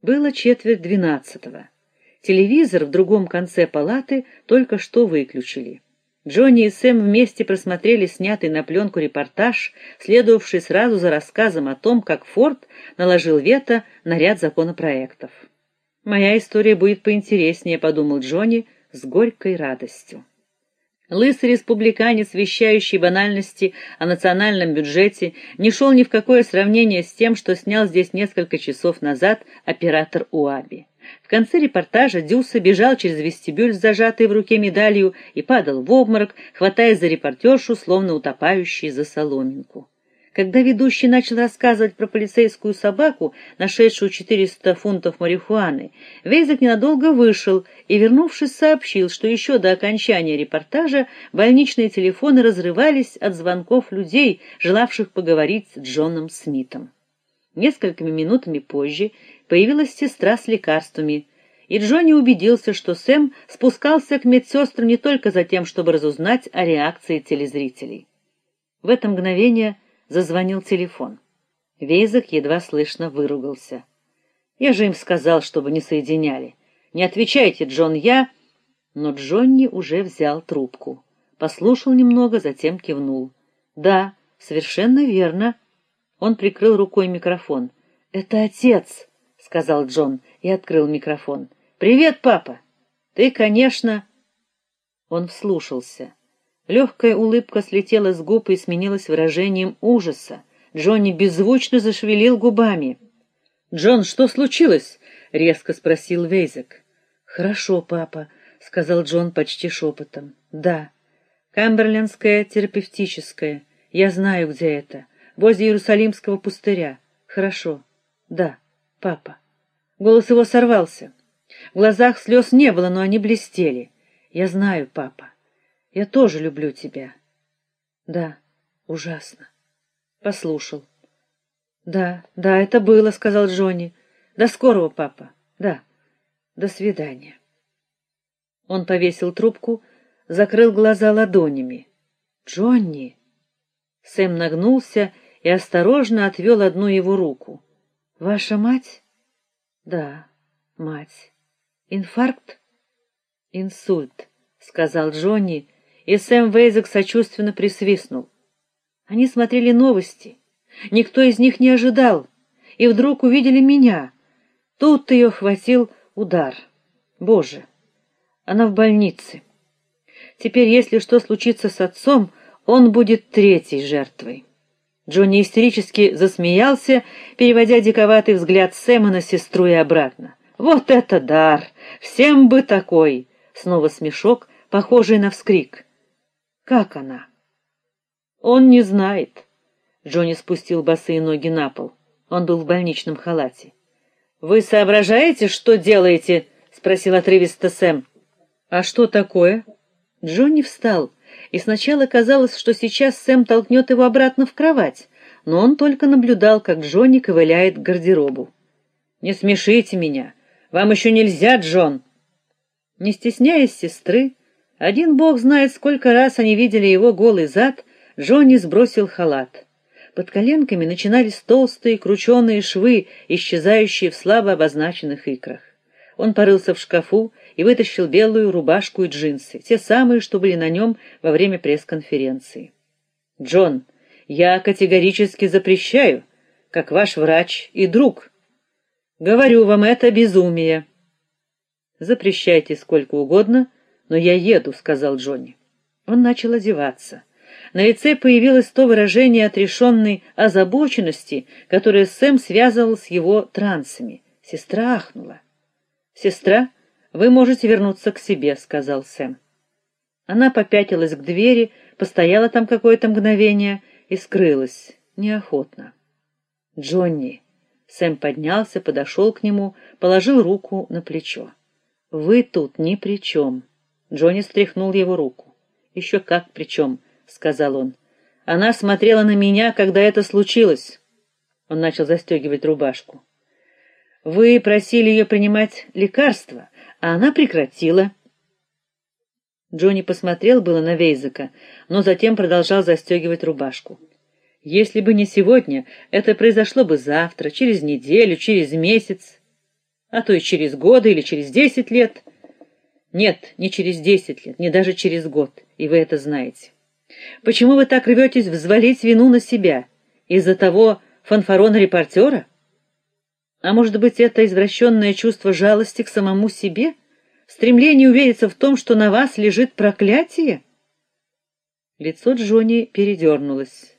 Было четверть двенадцатого. Телевизор в другом конце палаты только что выключили. Джонни и Сэм вместе просмотрели снятый на пленку репортаж, следовавший сразу за рассказом о том, как Форд наложил вето на ряд законопроектов. Моя история будет поинтереснее, подумал Джонни с горькой радостью. Лысый республиканец, вещающий банальности о национальном бюджете, не шел ни в какое сравнение с тем, что снял здесь несколько часов назад оператор УАБИ. В конце репортажа Дюса бежал через вестибюль с зажатой в руке медалью и падал в обморок, хватаясь за репортершу, словно утопающий за соломинку. Когда ведущий начал рассказывать про полицейскую собаку, нашедшую 400 фунтов марихуаны, Вейзек ненадолго вышел и, вернувшись, сообщил, что еще до окончания репортажа больничные телефоны разрывались от звонков людей, желавших поговорить с Джоном Смитом. Несколькими минутами позже появилась сестра с лекарствами, и Джонни убедился, что Сэм спускался к медсестрам не только за тем, чтобы разузнать о реакции телезрителей. В это мгновение зазвонил телефон. Вейзек едва слышно выругался. Я же им сказал, чтобы не соединяли. Не отвечайте, Джон, я Но Джонни уже взял трубку. Послушал немного, затем кивнул. Да, совершенно верно. Он прикрыл рукой микрофон. Это отец, сказал Джон и открыл микрофон. Привет, папа. Ты, конечно, Он вслушался. Легкая улыбка слетела с губ и сменилась выражением ужаса. Джонни беззвучно зашевелил губами. "Джон, что случилось?" резко спросил Вейзек. "Хорошо, папа", сказал Джон почти шепотом. "Да. Камберлендская терапевтическая. Я знаю, где это. Возле Иерусалимского пустыря. Хорошо. Да, папа". Голос его сорвался. В глазах слез не было, но они блестели. "Я знаю, папа. Я тоже люблю тебя. Да, ужасно. Послушал. Да, да, это было, сказал Джонни. До скорого, папа. Да. До свидания. Он повесил трубку, закрыл глаза ладонями. Джонни. Сэм нагнулся и осторожно отвел одну его руку. Ваша мать? Да, мать. Инфаркт? Инсульт, сказал Джонни и Сэм Вейзек сочувственно присвистнул. Они смотрели новости. Никто из них не ожидал, и вдруг увидели меня. Тут ее хватил удар. Боже. Она в больнице. Теперь, если что случится с отцом, он будет третьей жертвой. Джонни истерически засмеялся, переводя диковатый взгляд Сэма на сестру и обратно. Вот это дар! Всем бы такой! Снова смешок, похожий на вскрик. Как она? Он не знает. Джонни спустил босые ноги на пол. Он был в больничном халате. Вы соображаете, что делаете? спросил отрывисто Сэм. А что такое? Джонни встал, и сначала казалось, что сейчас Сэм толкнет его обратно в кровать, но он только наблюдал, как Джонни ковыляет к гардеробу. Не смешите меня. Вам еще нельзя, Джон. Не стесняясь сестры, один бог знает, сколько раз они видели его голый зад, Джонни сбросил халат. Под коленками начинались толстые крученые швы, исчезающие в слабо обозначенных икрах. Он порылся в шкафу и вытащил белую рубашку и джинсы, те самые, что были на нем во время пресс-конференции. Джон, я категорически запрещаю, как ваш врач и друг. Говорю вам, это безумие. Запрещайте сколько угодно, "Но я еду", сказал Джонни. Он начал одеваться. На лице появилось то выражение отрешенной озабоченности, которое Сэм связывал с его трансами. Сестра ахнула. "Сестра, вы можете вернуться к себе", сказал Сэм. Она попятилась к двери, постояла там какое-то мгновение и скрылась неохотно. "Джонни", Сэм поднялся, подошел к нему, положил руку на плечо. "Вы тут ни при чем. Джонни стряхнул его руку. «Еще как при чем», — сказал он. Она смотрела на меня, когда это случилось. Он начал застегивать рубашку. Вы просили ее принимать лекарства, а она прекратила. Джонни посмотрел было на Вейзека, но затем продолжал застегивать рубашку. Если бы не сегодня, это произошло бы завтра, через неделю, через месяц. А то и через годы или через десять лет. Нет, не через десять лет, не даже через год, и вы это знаете. Почему вы так рветесь взвалить вину на себя? Из-за того фанфарона-репортера? А может быть, это извращенное чувство жалости к самому себе? Стремление увериться в том, что на вас лежит проклятие? Лицо Джонни передернулось.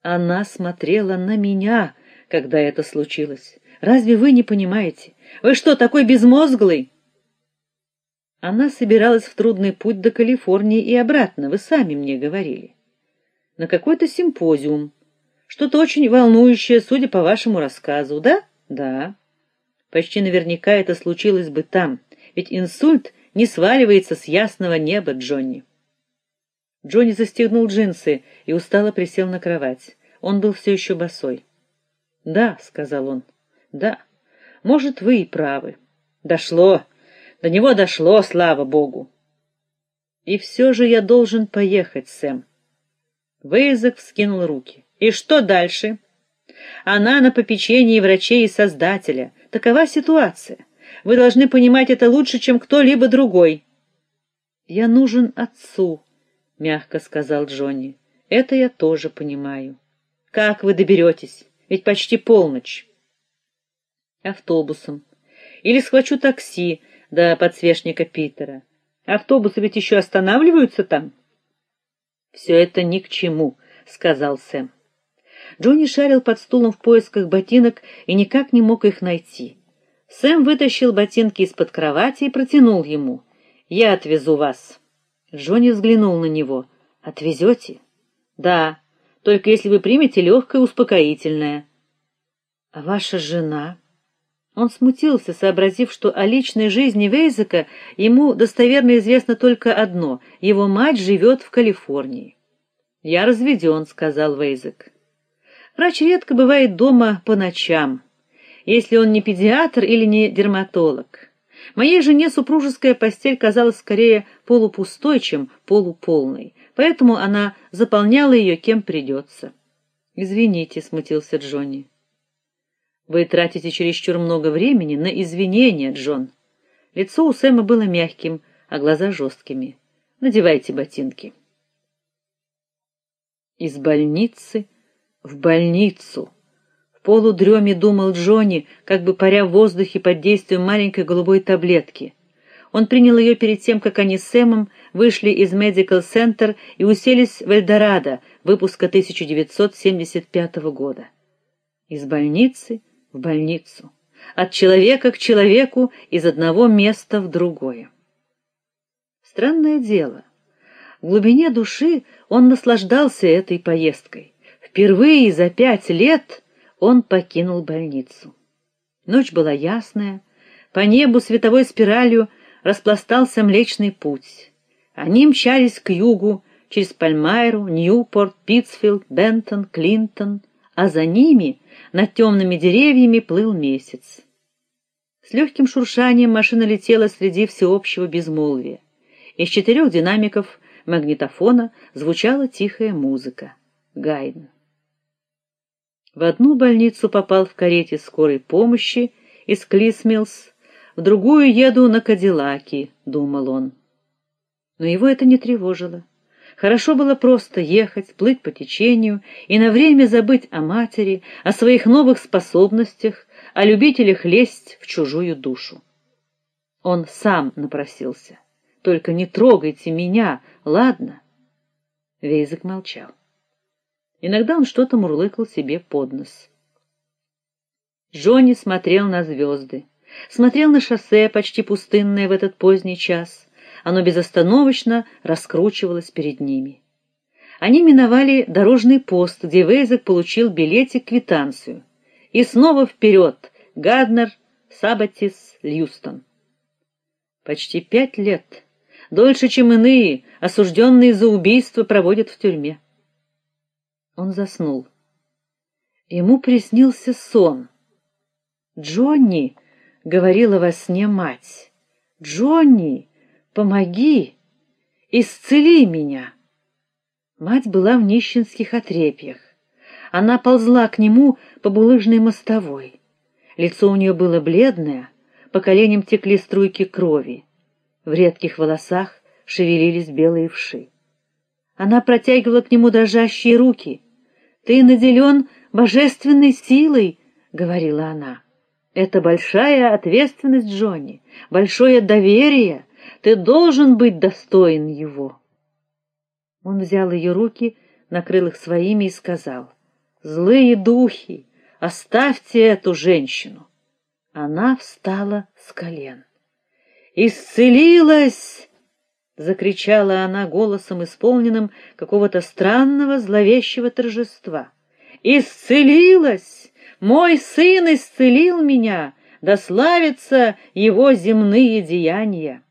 Она смотрела на меня, когда это случилось. Разве вы не понимаете? Вы что, такой безмозглый? Она собиралась в трудный путь до Калифорнии и обратно, вы сами мне говорили. На какой-то симпозиум. Что-то очень волнующее, судя по вашему рассказу, да? Да. Почти наверняка это случилось бы там, ведь инсульт не сваливается с ясного неба, Джонни. Джонни застегнул джинсы и устало присел на кровать. Он был все еще босой. "Да", сказал он. "Да. Может, вы и правы. Дошло. До него дошло, слава богу. И все же я должен поехать, Сэм. Вейзек вскинул руки. И что дальше? Она на попечении врачей и создателя. Такова ситуация. Вы должны понимать это лучше, чем кто-либо другой. Я нужен отцу, мягко сказал Джонни. Это я тоже понимаю. Как вы доберетесь? Ведь почти полночь. Автобусом. Или схвачу такси до подсвечника Питера. Автобусы ведь еще останавливаются там. «Все это ни к чему, сказал Сэм. Джонни шарил под стулом в поисках ботинок и никак не мог их найти. Сэм вытащил ботинки из-под кровати и протянул ему. "Я отвезу вас". Джонни взглянул на него. "Отвезете?» "Да, только если вы примете легкое успокоительное". "А ваша жена?" Он смутился, сообразив, что о личной жизни Вейзека ему достоверно известно только одно: его мать живет в Калифорнии. "Я разведен», — сказал Вейзек. Врач редко бывает дома по ночам, если он не педиатр или не дерматолог. Моей жене супружеская постель казалась скорее полупустой, чем полуполной, поэтому она заполняла ее кем придется. "Извините", смутился Джонни. Вы тратите чересчур много времени на извинения, Джон. Лицо у Сэма было мягким, а глаза жесткими. Надевайте ботинки. Из больницы в больницу. В полудреме думал Джонни, как бы паря в воздухе под действием маленькой голубой таблетки. Он принял ее перед тем, как они с Сэмом вышли из Medical Center и уселись в Эльдорадо выпуска 1975 года. Из больницы в больницу, от человека к человеку, из одного места в другое. Странное дело. В глубине души он наслаждался этой поездкой. Впервые за пять лет он покинул больницу. Ночь была ясная, по небу световой спиралью распластался Млечный путь. Они мчались к югу через Пальмайру, Ньюпорт, Питтсфилд, Бентон, Клинтон, а за ними над темными деревьями плыл месяц. С легким шуршанием машина летела среди всеобщего безмолвия. Из четырех динамиков магнитофона звучала тихая музыка. Гайден. В одну больницу попал в карете скорой помощи из Клисмилс, в другую еду на Кадиллаке, думал он. Но его это не тревожило. Хорошо было просто ехать, плыть по течению и на время забыть о матери, о своих новых способностях, о любителях лезть в чужую душу. Он сам напросился. Только не трогайте меня, ладно? Вейзек молчал. Иногда он что-то мурлыкал себе под нос. Джонни смотрел на звезды, смотрел на шоссе, почти пустынное в этот поздний час, оно безостановочно раскручивалось перед ними. Они миновали дорожный пост, где Вейзек получил билетик-квитанцию. И снова вперед, Гаднер, Сабатис, Льюстон. Почти пять лет, дольше, чем иные, осужденные за убийство проводят в тюрьме. Он заснул. Ему приснился сон. "Джонни", говорила во сне мать. "Джонни, Помоги, исцели меня. Мать была в нищенских отрепьях. Она ползла к нему по булыжной мостовой. Лицо у нее было бледное, по коленям текли струйки крови. В редких волосах шевелились белые вши. Она протягивала к нему дрожащие руки. "Ты наделен божественной силой", говорила она. "Это большая ответственность, Джонни, большое доверие. Ты должен быть достоин его". Он взял ее руки, накрыл их своими и сказал: "Злые духи, оставьте эту женщину". Она встала с колен. "Исцелилась!" закричала она голосом, исполненным какого-то странного зловещего торжества. Исцелилась! Мой сын исцелил меня, да славятся его земные деяния.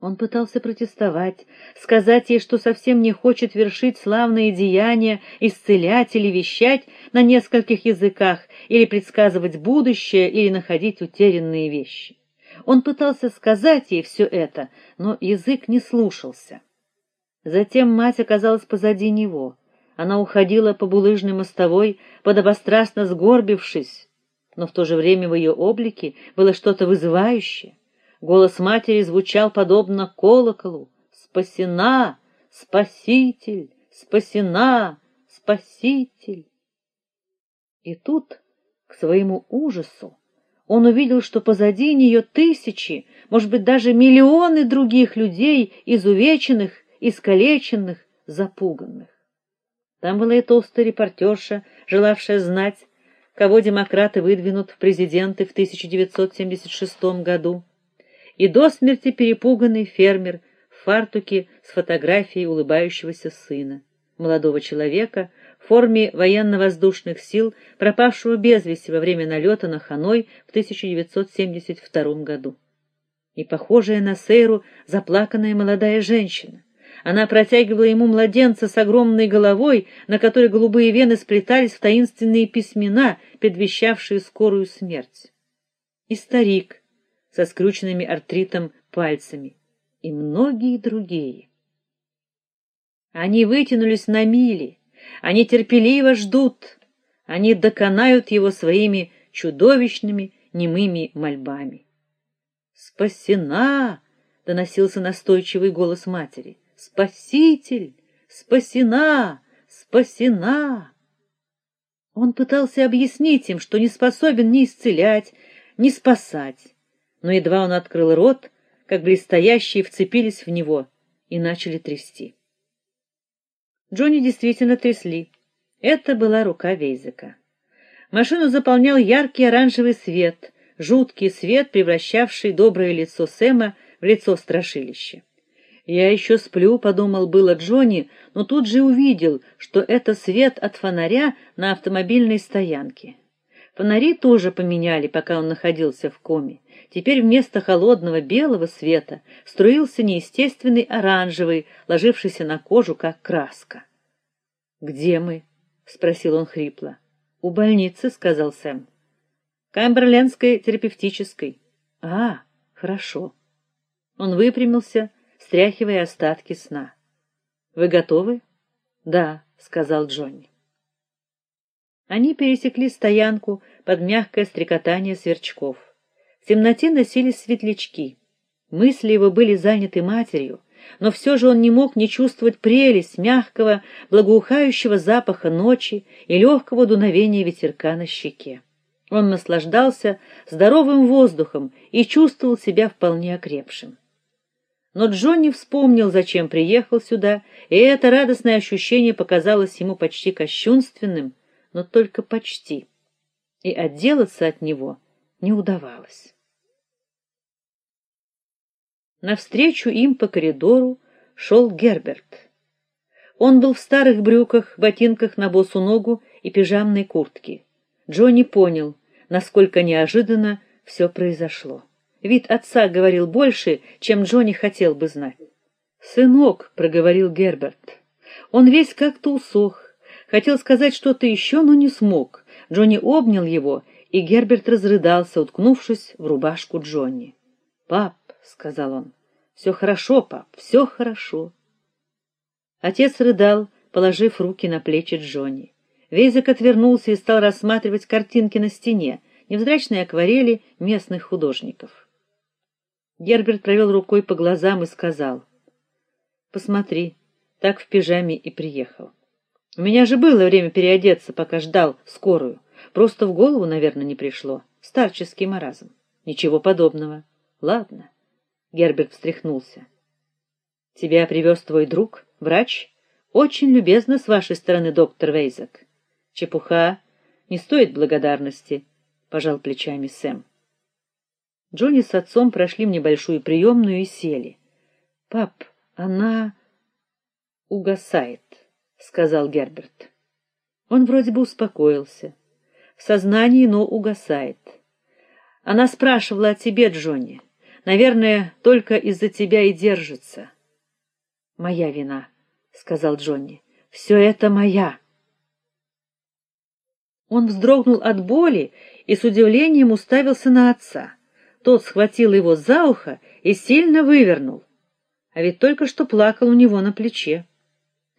Он пытался протестовать, сказать ей, что совсем не хочет вершить славные деяния, исцелять или вещать на нескольких языках, или предсказывать будущее, или находить утерянные вещи. Он пытался сказать ей все это, но язык не слушался. Затем мать оказалась позади него. Она уходила по булыжной мостовой, подобострастно сгорбившись, но в то же время в ее облике было что-то вызывающее. Голос матери звучал подобно колоколу: "Спасена, спаситель, спасена, спаситель". И тут, к своему ужасу, он увидел, что позади нее тысячи, может быть, даже миллионы других людей, изувеченных, искалеченных, запуганных. Там была и толстая репортерша, желавшая знать, кого демократы выдвинут в президенты в 1976 году, и до смерти перепуганный фермер в фартуке с фотографией улыбающегося сына, молодого человека, форме военно-воздушных сил, пропавшего без вести во время налета на Ханой в 1972 году. И похожая на Сейру заплаканная молодая женщина. Она протягивала ему младенца с огромной головой, на которой голубые вены сплетались в таинственные письмена, предвещавшие скорую смерть. И старик со скрученными артритом пальцами, и многие другие. Они вытянулись на мили, они терпеливо ждут, они доконают его своими чудовищными немыми мольбами. Спасена, доносился настойчивый голос матери. Спаситель, спасена, спасена. Он пытался объяснить им, что не способен ни исцелять, ни спасать. Но едва он открыл рот, как блестящие вцепились в него и начали трясти. Джонни действительно трясли. Это была рука Вейзека. Машину заполнял яркий оранжевый свет, жуткий свет, превращавший доброе лицо Сэма в лицо страшилища. Я еще сплю, подумал было Джонни, но тут же увидел, что это свет от фонаря на автомобильной стоянке. Фонари тоже поменяли, пока он находился в коме. Теперь вместо холодного белого света струился неестественный оранжевый, ложившийся на кожу как краска. "Где мы?" спросил он хрипло. "У больницы", сказал Сэм. "Камберлендской терапевтической". "А, хорошо". Он выпрямился, стряхивая остатки сна. "Вы готовы?" "Да", сказал Джонни. Они пересекли стоянку под мягкое стрекотание сверчков. В темноте носились светлячки. Мысли его были заняты матерью, но все же он не мог не чувствовать прелесть мягкого, благоухающего запаха ночи и легкого дуновения ветерка на щеке. Он наслаждался здоровым воздухом и чувствовал себя вполне окрепшим. Но Джонни вспомнил, зачем приехал сюда, и это радостное ощущение показалось ему почти кощунственным, но только почти. И отделаться от него не удавалось. Навстречу им по коридору шел Герберт. Он был в старых брюках, ботинках на босу ногу и пижамной куртке. Джонни понял, насколько неожиданно все произошло. Вид отца говорил больше, чем Джонни хотел бы знать. "Сынок", проговорил Герберт. Он весь как-то усох, хотел сказать что-то еще, но не смог. Джонни обнял его, и Герберт разрыдался, уткнувшись в рубашку Джонни. "Пап", сказал он. «Все хорошо, пап, все хорошо". Отец рыдал, положив руки на плечи Джонни. Вейзек отвернулся и стал рассматривать картинки на стене, невзрачные акварели местных художников. Герберт провел рукой по глазам и сказал: "Посмотри, так в пижаме и приехал. У меня же было время переодеться, пока ждал скорую. Просто в голову, наверное, не пришло. Старческий маразм. Ничего подобного. Ладно. Герберт встряхнулся. Тебя привез твой друг, врач? Очень любезно с вашей стороны, доктор Вейзак. Чепуха, не стоит благодарности, пожал плечами Сэм. Джонни с отцом прошли в небольшую приемную и сели. Пап, она угасает, сказал Герберт. Он вроде бы успокоился. В сознании, но угасает. Она спрашивала о тебе, Джонни. Наверное, только из-за тебя и держится. Моя вина, сказал Джонни. Все это моя. Он вздрогнул от боли и с удивлением уставился на отца. Тот схватил его за ухо и сильно вывернул. А ведь только что плакал у него на плече.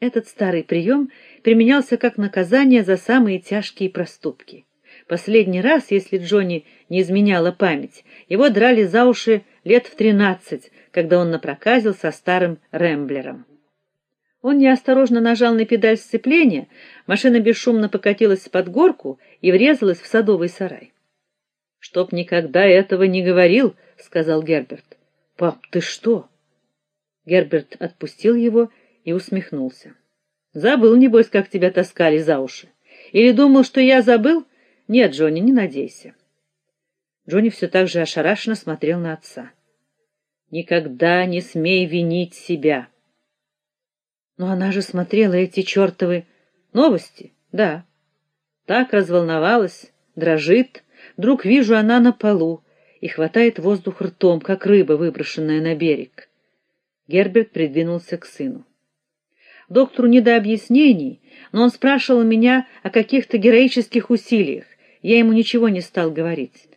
Этот старый прием применялся как наказание за самые тяжкие проступки. Последний раз, если Джонни не изменяла память, его драли за уши лет в тринадцать, когда он напроказил со старым Рэмблером. Он неосторожно нажал на педаль сцепления, машина бесшумно покатилась под горку и врезалась в садовый сарай. "Чтоб никогда этого не говорил", сказал Герберт. "Пап, ты что?" Герберт отпустил его и усмехнулся. Забыл небось, как тебя таскали за уши. Или думал, что я забыл? Нет, Джонни, не надейся. Джонни все так же ошарашенно смотрел на отца. Никогда не смей винить себя. Но она же смотрела эти чертовы новости. Да. Так разволновалась, дрожит. Вдруг вижу, она на полу и хватает воздух ртом, как рыба, выброшенная на берег. Герберт придвинулся к сыну. Доктору не до объяснений, но он спрашивал меня о каких-то героических усилиях. Я ему ничего не стал говорить.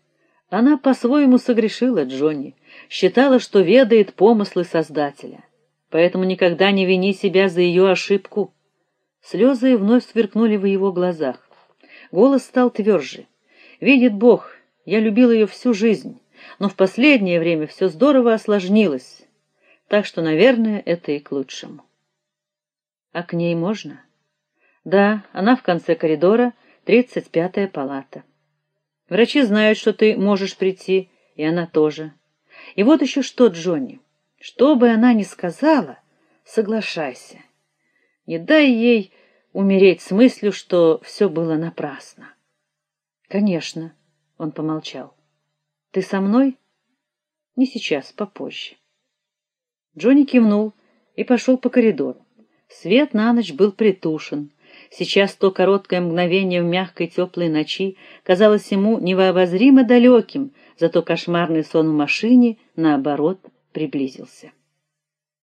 Она по-своему согрешила Джонни, считала, что ведает помыслы Создателя. Поэтому никогда не вини себя за ее ошибку. Слезы вновь сверкнули в его глазах. Голос стал тверже. Видит Бог, я любил ее всю жизнь, но в последнее время все здорово осложнилось. Так что, наверное, это и к лучшему. А к ней можно? Да, она в конце коридора, тридцать пятая палата. Врачи знают, что ты можешь прийти, и она тоже. И вот еще что, Джонни. Что бы она ни сказала, соглашайся. Не дай ей умереть с мыслью, что все было напрасно. Конечно, он помолчал. Ты со мной? Не сейчас, попозже. Джонни кивнул и пошел по коридору. Свет на ночь был притушен. Сейчас то короткое мгновение в мягкой теплой ночи казалось ему невообразимо далеким, зато кошмарный сон в машине наоборот приблизился.